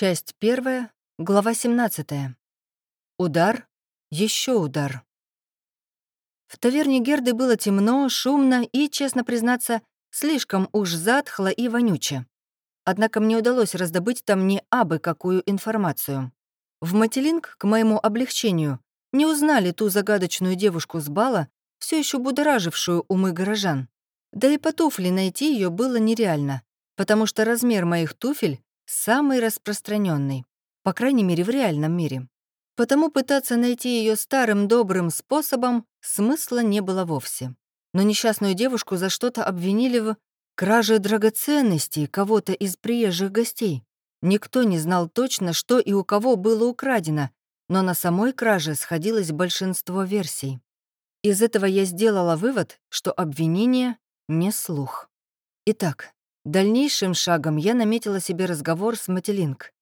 Часть первая, глава 17. Удар, еще удар. В таверне Герды было темно, шумно и, честно признаться, слишком уж затхло и вонюче. Однако мне удалось раздобыть там не абы какую информацию. В Мателинг, к моему облегчению, не узнали ту загадочную девушку с бала, все еще будоражившую умы горожан. Да и по туфли найти ее было нереально, потому что размер моих туфель самый распространенный, по крайней мере, в реальном мире. Потому пытаться найти ее старым добрым способом смысла не было вовсе. Но несчастную девушку за что-то обвинили в краже драгоценностей кого-то из приезжих гостей. Никто не знал точно, что и у кого было украдено, но на самой краже сходилось большинство версий. Из этого я сделала вывод, что обвинение — не слух. Итак, дальнейшим шагом я наметила себе разговор с Мателинг.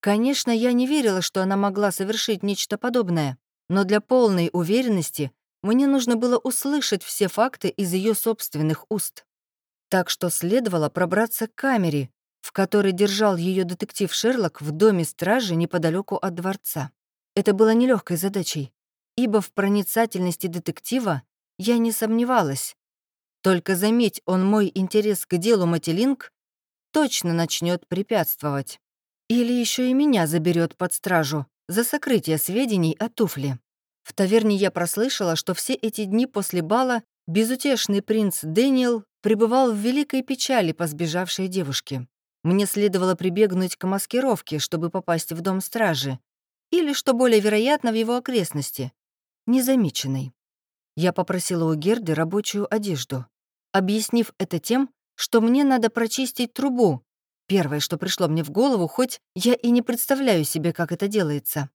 Конечно, я не верила, что она могла совершить нечто подобное, но для полной уверенности мне нужно было услышать все факты из ее собственных уст. Так что следовало пробраться к камере, в которой держал ее детектив Шерлок в доме стражи неподалеку от дворца. Это было нелегкой задачей, ибо в проницательности детектива я не сомневалась. Только заметь он мой интерес к делу Мателинг, точно начнет препятствовать. Или еще и меня заберет под стражу за сокрытие сведений о туфле. В таверне я прослышала, что все эти дни после бала безутешный принц Дэниел пребывал в великой печали по сбежавшей девушке. Мне следовало прибегнуть к маскировке, чтобы попасть в дом стражи, или, что более вероятно, в его окрестности, незамеченной. Я попросила у Герды рабочую одежду, объяснив это тем, что мне надо прочистить трубу, Первое, что пришло мне в голову, хоть я и не представляю себе, как это делается.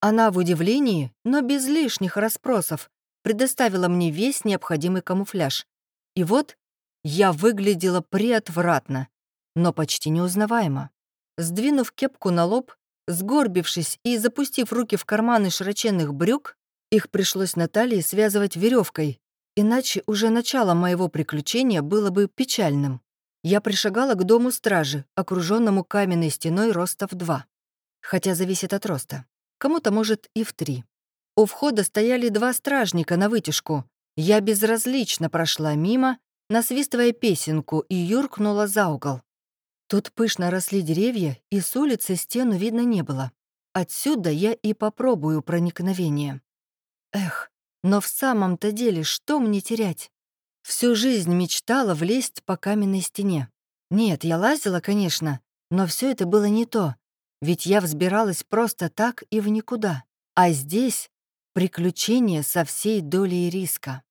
Она в удивлении, но без лишних расспросов, предоставила мне весь необходимый камуфляж. И вот я выглядела приотвратно, но почти неузнаваемо. Сдвинув кепку на лоб, сгорбившись и запустив руки в карманы широченных брюк, их пришлось на талии связывать веревкой, иначе уже начало моего приключения было бы печальным я пришагала к дому стражи, окруженному каменной стеной роста в два. Хотя зависит от роста. Кому-то, может, и в три. У входа стояли два стражника на вытяжку. Я безразлично прошла мимо, насвистывая песенку, и юркнула за угол. Тут пышно росли деревья, и с улицы стену видно не было. Отсюда я и попробую проникновение. Эх, но в самом-то деле что мне терять? Всю жизнь мечтала влезть по каменной стене. Нет, я лазила, конечно, но все это было не то, ведь я взбиралась просто так и в никуда. А здесь приключение со всей долей риска.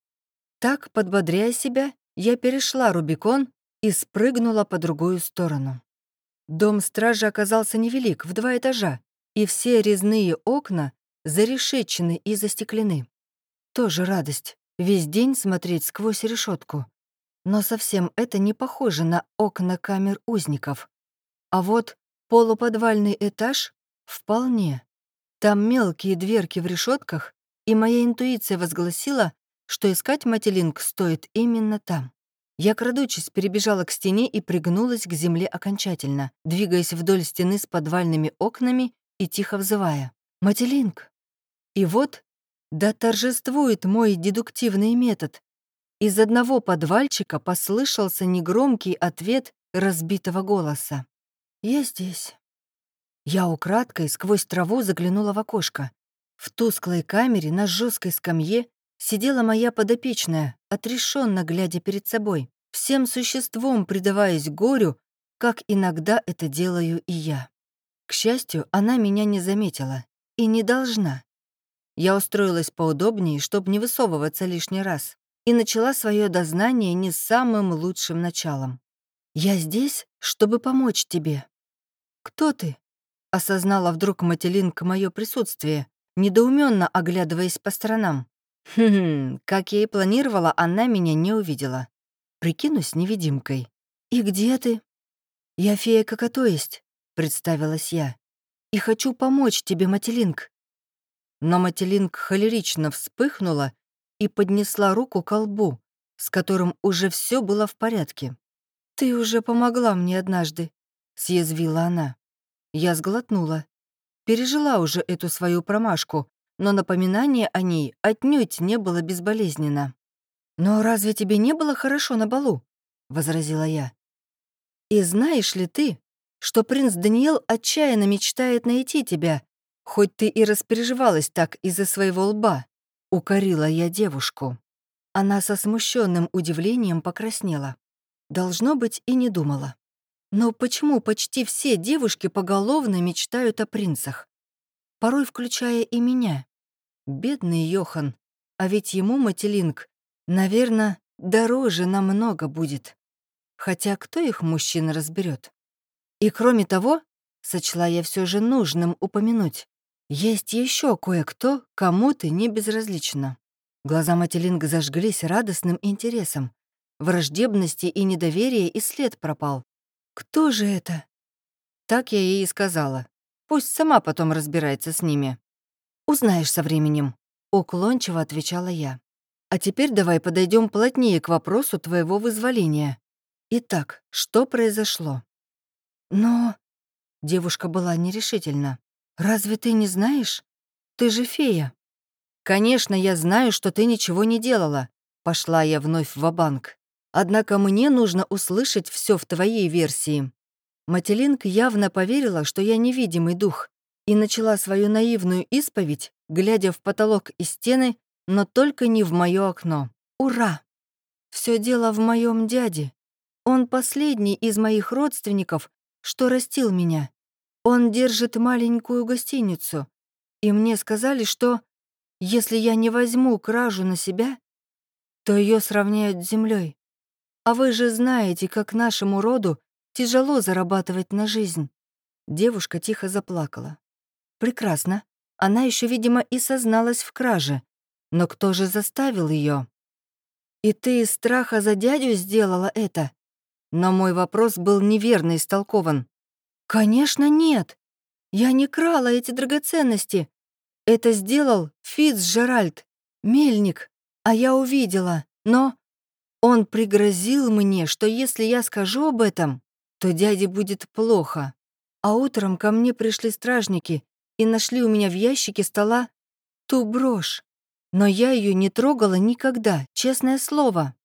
Так, подбодряя себя, я перешла Рубикон и спрыгнула по другую сторону. Дом стражи оказался невелик, в два этажа, и все резные окна зарешечены и застеклены. Тоже радость весь день смотреть сквозь решетку. Но совсем это не похоже на окна камер узников. А вот полуподвальный этаж — вполне. Там мелкие дверки в решетках, и моя интуиция возгласила, что искать Мателинг стоит именно там. Я, крадучись, перебежала к стене и пригнулась к земле окончательно, двигаясь вдоль стены с подвальными окнами и тихо взывая. «Мателинг!» И вот да торжествует мой дедуктивный метод. Из одного подвальчика послышался негромкий ответ разбитого голоса. «Я здесь». Я украдкой сквозь траву заглянула в окошко. В тусклой камере на жесткой скамье сидела моя подопечная, отрешенно глядя перед собой, всем существом предаваясь горю, как иногда это делаю и я. К счастью, она меня не заметила и не должна. Я устроилась поудобнее, чтобы не высовываться лишний раз, и начала свое дознание не самым лучшим началом. «Я здесь, чтобы помочь тебе». «Кто ты?» — осознала вдруг Мателинка мое присутствие, недоуменно оглядываясь по сторонам. Хм, как я и планировала, она меня не увидела. Прикинусь невидимкой. «И где ты?» «Я фея какая-то есть», — представилась я. «И хочу помочь тебе, Мателинг. Но Мателинг холерично вспыхнула и поднесла руку к колбу, с которым уже все было в порядке. «Ты уже помогла мне однажды», — съязвила она. Я сглотнула. Пережила уже эту свою промашку, но напоминание о ней отнюдь не было безболезненно. «Но разве тебе не было хорошо на балу?» — возразила я. «И знаешь ли ты, что принц Даниэл отчаянно мечтает найти тебя, хоть ты и распереживалась так из-за своего лба?» — укорила я девушку. Она со смущенным удивлением покраснела. Должно быть, и не думала. Но почему почти все девушки поголовно мечтают о принцах? Порой включая и меня. Бедный Йохан. А ведь ему Мателинг, наверное, дороже намного будет. Хотя кто их мужчин разберет? И кроме того, сочла я все же нужным упомянуть, есть еще кое-кто, кому ты не безразлична. Глаза Мателинга зажглись радостным интересом. Враждебности и недоверия и след пропал. «Кто же это?» Так я ей и сказала. Пусть сама потом разбирается с ними. «Узнаешь со временем», — уклончиво отвечала я. «А теперь давай подойдем плотнее к вопросу твоего вызволения. Итак, что произошло?» «Но...» — девушка была нерешительна. «Разве ты не знаешь? Ты же фея». «Конечно, я знаю, что ты ничего не делала», — пошла я вновь в банк Однако мне нужно услышать все в твоей версии. Мателинг явно поверила, что я невидимый дух, и начала свою наивную исповедь, глядя в потолок и стены, но только не в мое окно. Ура! Все дело в моем дяде. Он последний из моих родственников, что растил меня. Он держит маленькую гостиницу. И мне сказали, что если я не возьму кражу на себя, то ее сравняют с землей. А вы же знаете, как нашему роду тяжело зарабатывать на жизнь». Девушка тихо заплакала. «Прекрасно. Она еще, видимо, и созналась в краже. Но кто же заставил ее? «И ты из страха за дядю сделала это?» Но мой вопрос был неверно истолкован. «Конечно, нет. Я не крала эти драгоценности. Это сделал Фицджеральд, мельник, а я увидела. Но он пригрозил мне, что если я скажу об этом, то дяде будет плохо. А утром ко мне пришли стражники и нашли у меня в ящике стола ту брошь. Но я ее не трогала никогда, честное слово.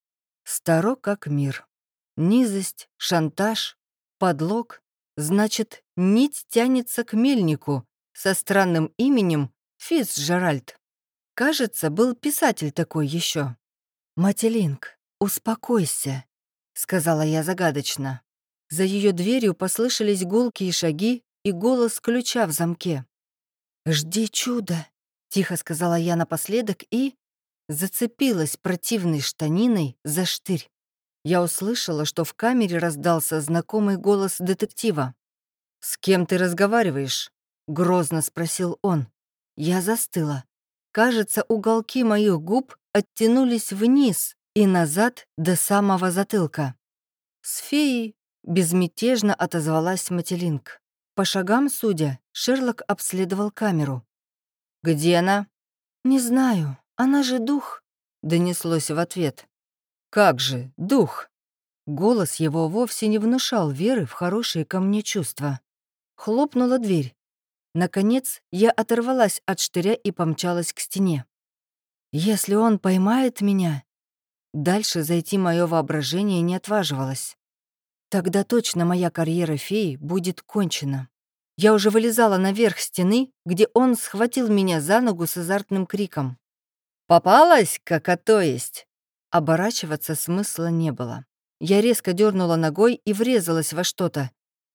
Старо как мир. Низость, шантаж, подлог. Значит, нить тянется к мельнику со странным именем Фицджеральд. Кажется, был писатель такой еще. Мателинг. «Успокойся», — сказала я загадочно. За ее дверью послышались гулкие шаги и голос ключа в замке. «Жди чуда», — тихо сказала я напоследок и... зацепилась противной штаниной за штырь. Я услышала, что в камере раздался знакомый голос детектива. «С кем ты разговариваешь?» — грозно спросил он. Я застыла. Кажется, уголки моих губ оттянулись вниз, и назад до самого затылка. С феей безмятежно отозвалась Мателинг. По шагам, судя, Шерлок обследовал камеру. «Где она?» «Не знаю. Она же дух», — донеслось в ответ. «Как же, дух?» Голос его вовсе не внушал веры в хорошие ко мне чувства. Хлопнула дверь. Наконец, я оторвалась от штыря и помчалась к стене. «Если он поймает меня, Дальше зайти мое воображение не отваживалось. Тогда точно моя карьера феи будет кончена. Я уже вылезала наверх стены, где он схватил меня за ногу с азартным криком. «Попалась, как а то есть!» Оборачиваться смысла не было. Я резко дернула ногой и врезалась во что-то.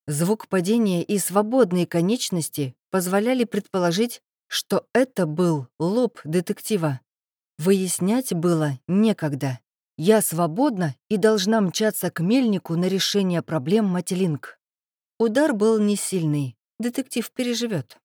Звук падения и свободные конечности позволяли предположить, что это был лоб детектива. Выяснять было некогда. Я свободна и должна мчаться к мельнику на решение проблем Мателинг. Удар был не сильный, детектив переживет.